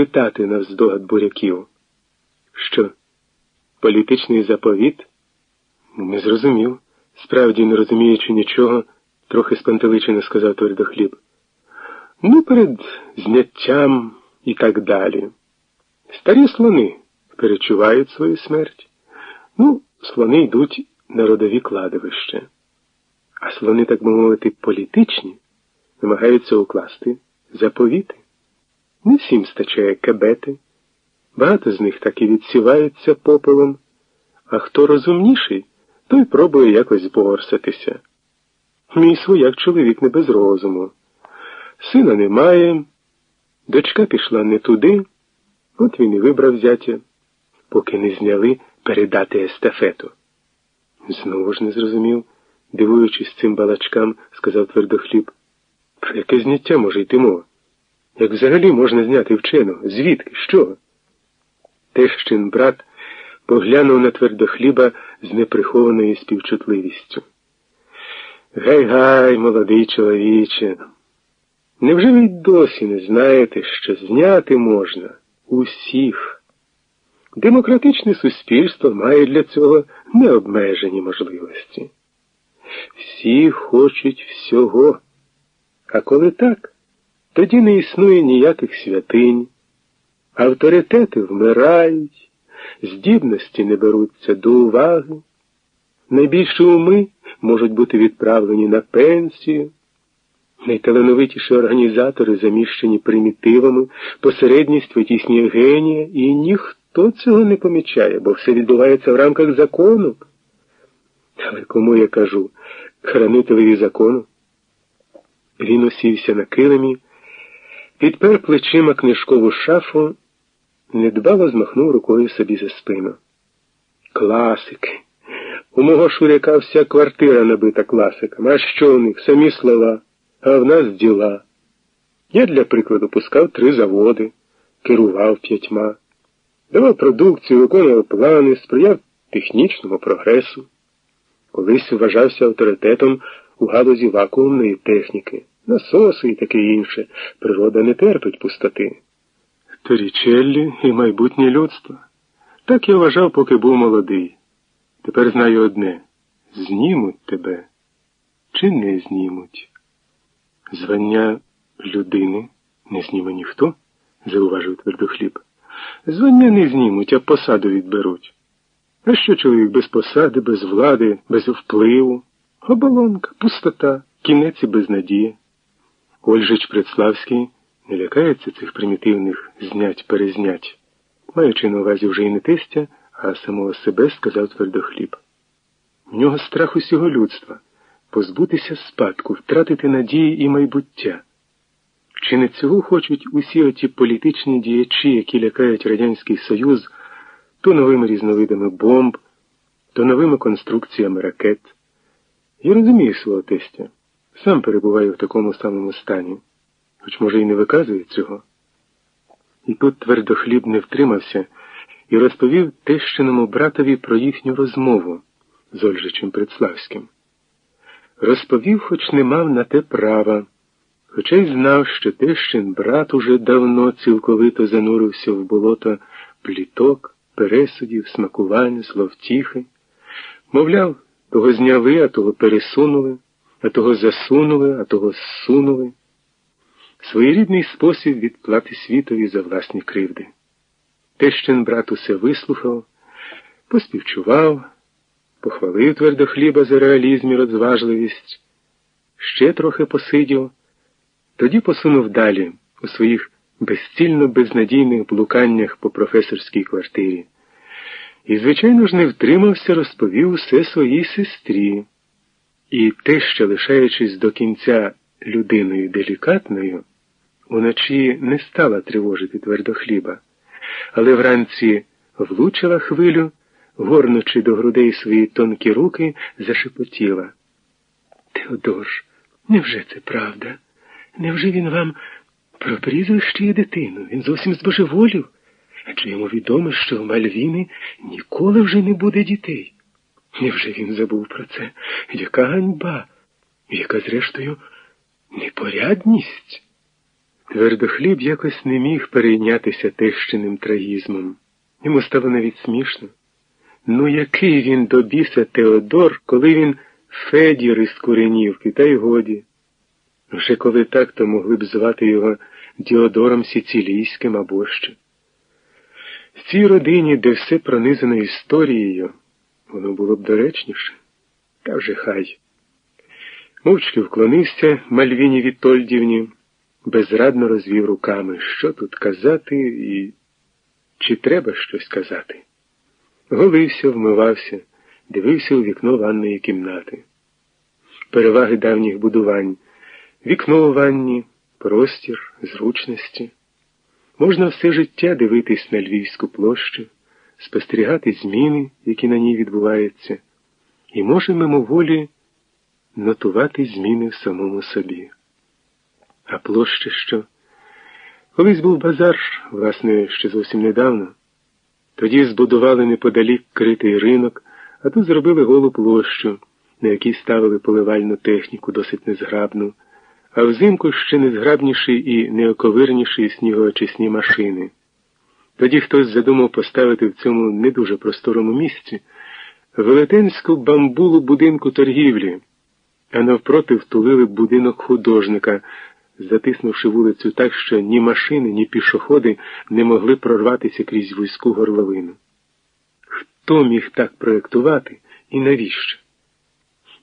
спитати навздогад буряків. Що, політичний заповіт? Не зрозумів. Справді, не розуміючи нічого, трохи спантеличено сказав твердохліб. Ну, перед зняттям і так далі. Старі слони перечувають свою смерть. Ну, слони йдуть на родові кладовище. А слони, так би мовити, політичні, намагаються укласти заповіти. Не всім стачає кабети, багато з них так і відсіваються попелом, а хто розумніший, той пробує якось борсатися. Мій свояк чоловік не без розуму. Сина немає, дочка пішла не туди, от він і вибрав зятя, поки не зняли передати естафету. Знову ж не зрозумів, дивуючись цим балачкам, сказав твердохліб. Про яке зняття може йти мова? Як взагалі можна зняти вченого? Звідки? Що? Тещин брат поглянув на твердохліба з неприхованою співчутливістю. Гай гай, молодий чоловіче. Невже ви досі не знаєте, що зняти можна усіх? Демократичне суспільство має для цього необмежені можливості. Всі хочуть всього. А коли так, тоді не існує ніяких святинь, авторитети вмирають, здібності не беруться до уваги, найбільші уми можуть бути відправлені на пенсію, найталановитіші організатори заміщені примітивами, посередність витіснює генія, і ніхто цього не помічає, бо все відбувається в рамках закону. Але кому я кажу, хранителеві закону? Він усівся на килимі, підпер плечима книжкову шафу, недбало змахнув рукою собі за спину. Класики. У мого шуряка вся квартира набита класиками. А що у них? Самі слова, а в нас діла. Я для прикладу пускав три заводи, керував п'ятьма, давав продукцію, виконував плани, сприяв технічному прогресу. Колись вважався авторитетом у галузі вакуумної техніки, насоси і таке інше. Природа не терпить пустоти. Торічеллі і майбутнє людство. Так я вважав, поки був молодий. Тепер знаю одне знімуть тебе чи не знімуть. Звання людини не зніме ніхто, зауважив твердохліб. Звання не знімуть, а посаду відберуть. А що чоловік без посади, без влади, без впливу? Оболонка, пустота, кінець і безнадія. Ольжич Предславський не лякається цих примітивних знять перезнять, маючи на увазі вже і не тестя, а самого себе сказав твердохліб. В нього страх усього людства позбутися спадку, втратити надії і майбуття. Чи не цього хочуть усі оті політичні діячі, які лякають Радянський Союз то новими різновидами бомб, то новими конструкціями ракет? Я розумію свого тестя, сам перебуваю в такому самому стані, хоч, може, і не виказує цього. І тут твердохліб не втримався і розповів тещиному братові про їхню розмову з Ольжичем Предславським. Розповів, хоч не мав на те права, хоча й знав, що тещин брат уже давно цілковито занурився в болото пліток, пересудів, смакувань, зловтіхи. Мовляв, того зняли, а того пересунули, а того засунули, а того зсунули. Своєрідний спосіб відплати світові за власні кривди. Тещин брат усе вислухав, поспівчував, похвалив твердо хліба за реалізм і розважливість, ще трохи посидів, тоді посунув далі у своїх безцільно безнадійних блуканнях по професорській квартирі. І, звичайно ж, не втримався, розповів усе своїй сестрі. І те, що, лишаючись до кінця людиною делікатною, уночі не стала тривожити твердо хліба але вранці влучила хвилю, горнучи до грудей свої тонкі руки, зашепотіла. Теодор, невже це правда? Невже він вам про прізвище і дитину? Він зовсім збожеволів? Адже йому відомо, що в Мальвіни ніколи вже не буде дітей. Невже він забув про це? Яка ганьба, яка, зрештою, непорядність? Твердохліб якось не міг перейнятися тещиним трагізмом. Йому стало навіть смішно. Ну, який він до біса Теодор, коли він Федір із Куренівки, та й годі. Вже коли так, то могли б звати його Діодором Сіцилійським або що. В цій родині, де все пронизано історією, воно було б доречніше. Та вже хай. Мовчки вклонився Мальвіні Вітольдівні, безрадно розвів руками, що тут казати і чи треба щось казати. Голився, вмивався, дивився у вікно ванної кімнати. Переваги давніх будувань, вікно у ванні, простір, зручності. Можна все життя дивитись на Львівську площу, спостерігати зміни, які на ній відбуваються, і може мимоволі нотувати зміни в самому собі. А площа що? Колись був базар, власне, ще зовсім недавно. Тоді збудували неподалік критий ринок, а тут зробили голу площу, на якій ставили поливальну техніку досить незграбну, а взимку ще незграбніші і неоковирніші снігоочисні машини. Тоді хтось задумав поставити в цьому не дуже просторому місці велетенську бамбулу будинку торгівлі, а навпроти втулили будинок художника затиснувши вулицю так, що ні машини, ні пішоходи не могли прорватися крізь вузьку горловину. Хто міг так проєктувати і навіщо?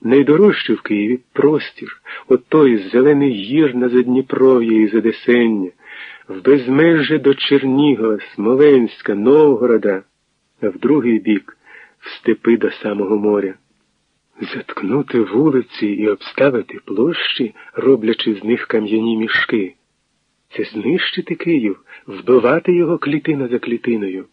Найдорожче в Києві простір, отой зелений гір на Задніпров'я і Задесення, в безмежжя до Чернігова, Смоленська, Новгорода, а в другий бік в степи до самого моря. Заткнути вулиці і обставити площі, роблячи з них кам'яні мішки. Це знищити Київ, вбивати його клітина за клітиною.